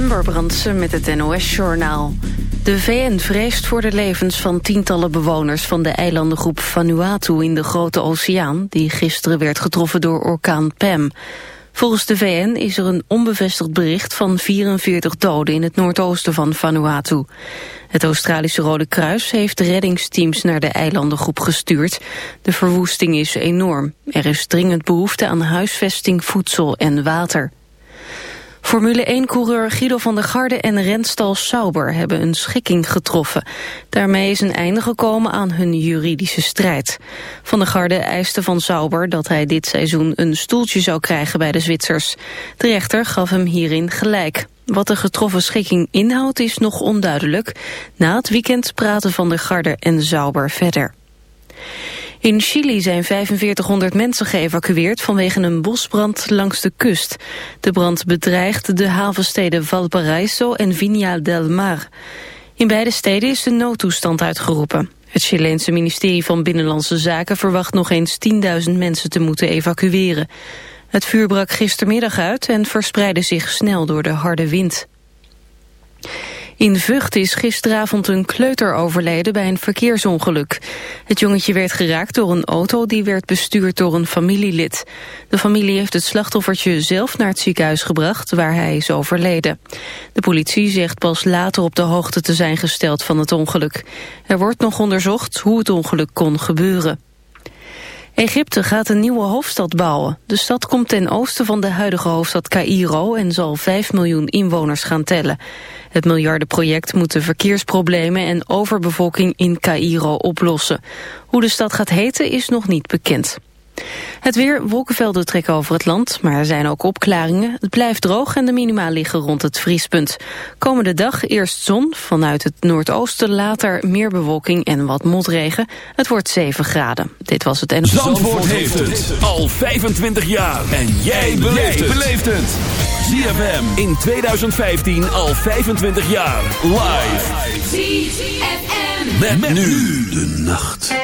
Ember Brandsen met het NOS-journaal. De VN vreest voor de levens van tientallen bewoners van de eilandengroep Vanuatu in de Grote Oceaan, die gisteren werd getroffen door orkaan Pam. Volgens de VN is er een onbevestigd bericht van 44 doden in het noordoosten van Vanuatu. Het Australische Rode Kruis heeft reddingsteams naar de eilandengroep gestuurd. De verwoesting is enorm. Er is dringend behoefte aan huisvesting, voedsel en water. Formule 1-coureur Guido van der Garde en renstal Sauber hebben een schikking getroffen. Daarmee is een einde gekomen aan hun juridische strijd. Van der Garde eiste van Sauber dat hij dit seizoen een stoeltje zou krijgen bij de Zwitsers. De rechter gaf hem hierin gelijk. Wat de getroffen schikking inhoudt is nog onduidelijk. Na het weekend praten Van der Garde en Sauber verder. In Chili zijn 4500 mensen geëvacueerd vanwege een bosbrand langs de kust. De brand bedreigt de havensteden Valparaiso en Viña del Mar. In beide steden is de noodtoestand uitgeroepen. Het Chileense ministerie van Binnenlandse Zaken verwacht nog eens 10.000 mensen te moeten evacueren. Het vuur brak gistermiddag uit en verspreidde zich snel door de harde wind. In Vught is gisteravond een kleuter overleden bij een verkeersongeluk. Het jongetje werd geraakt door een auto die werd bestuurd door een familielid. De familie heeft het slachtoffertje zelf naar het ziekenhuis gebracht waar hij is overleden. De politie zegt pas later op de hoogte te zijn gesteld van het ongeluk. Er wordt nog onderzocht hoe het ongeluk kon gebeuren. Egypte gaat een nieuwe hoofdstad bouwen. De stad komt ten oosten van de huidige hoofdstad Cairo en zal 5 miljoen inwoners gaan tellen. Het miljardenproject moet de verkeersproblemen en overbevolking in Cairo oplossen. Hoe de stad gaat heten is nog niet bekend. Het weer, wolkenvelden trekken over het land, maar er zijn ook opklaringen. Het blijft droog en de minima liggen rond het vriespunt. Komende dag eerst zon, vanuit het noordoosten later meer bewolking en wat motregen. Het wordt 7 graden. Dit was het en... Zandvoort heeft het al 25 jaar. En jij beleeft het. ZFM in 2015 al 25 jaar. Live. ZFM. met nu de nacht.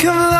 Come on.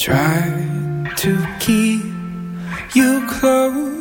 Try to keep you close.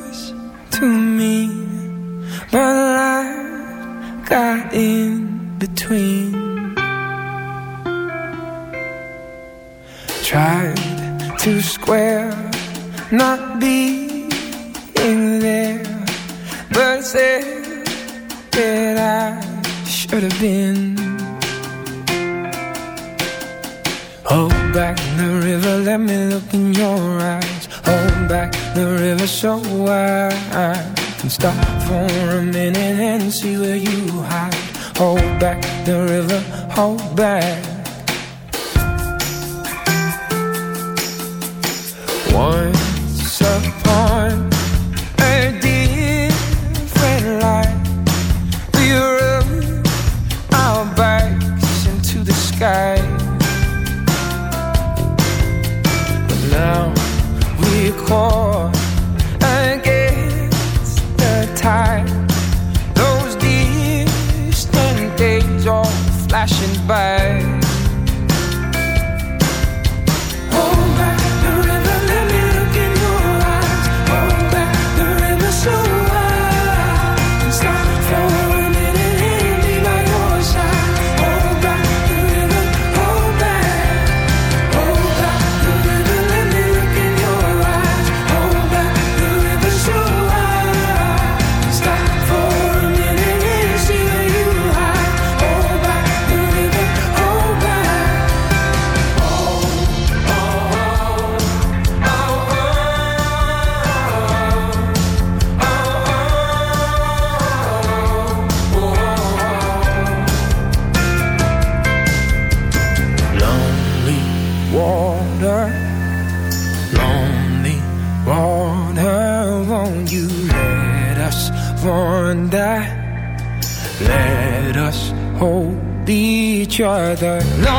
No.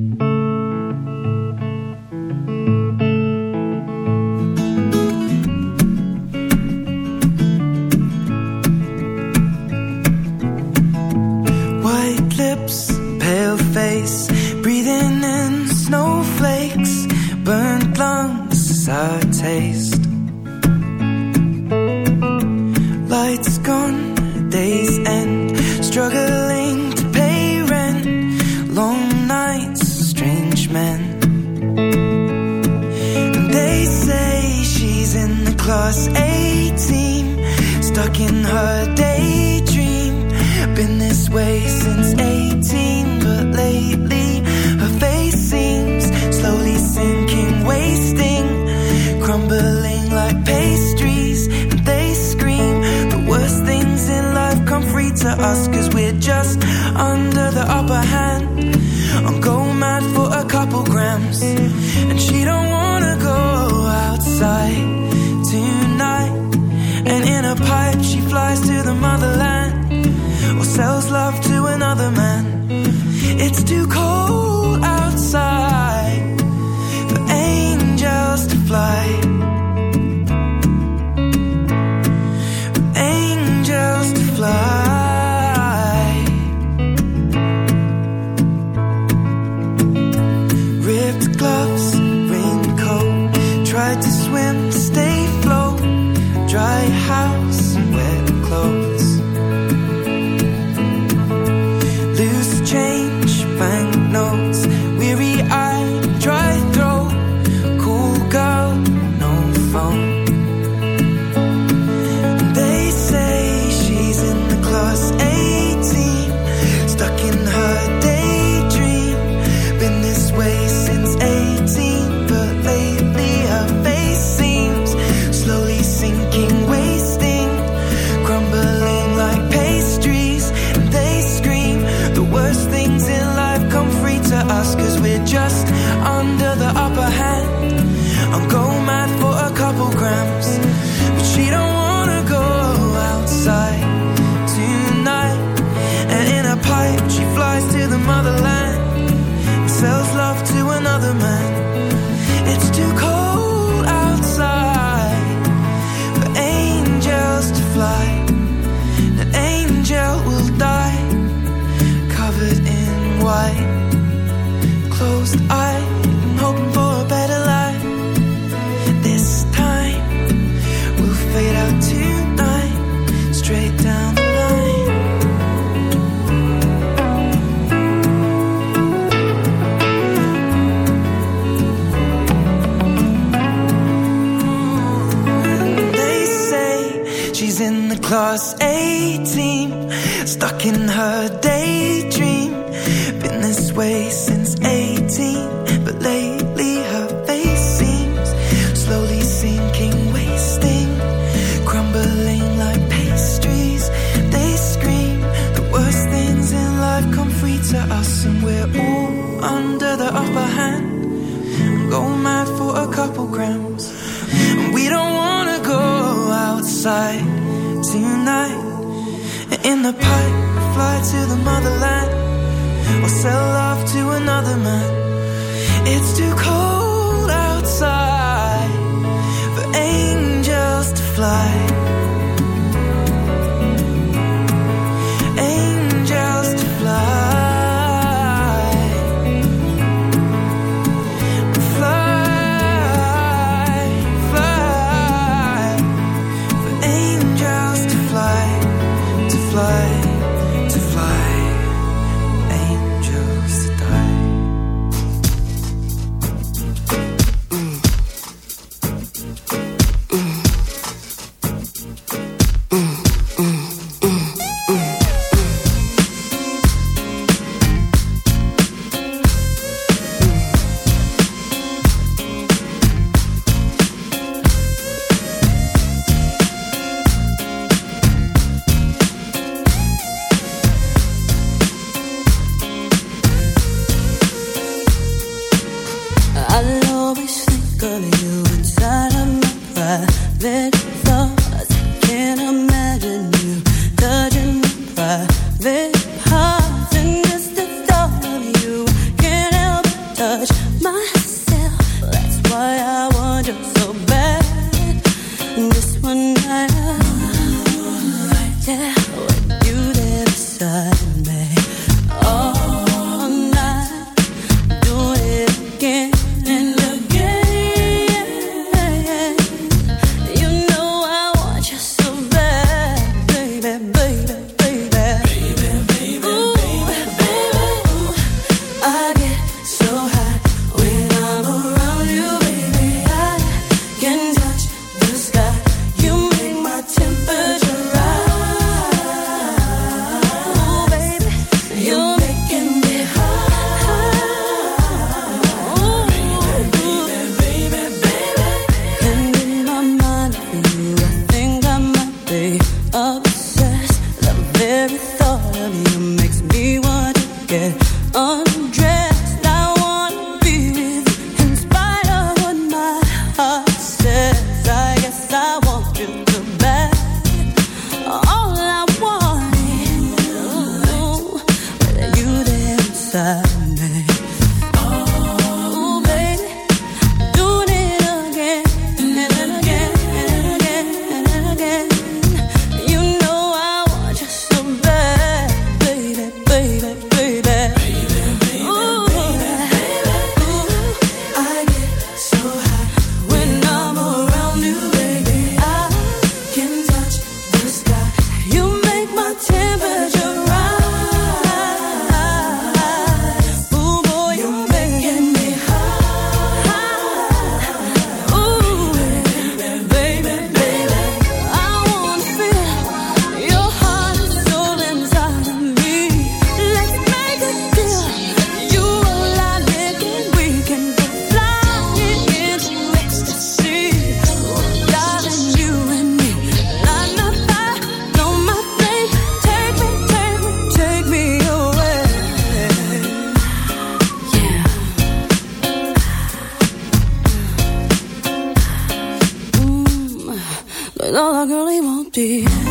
see.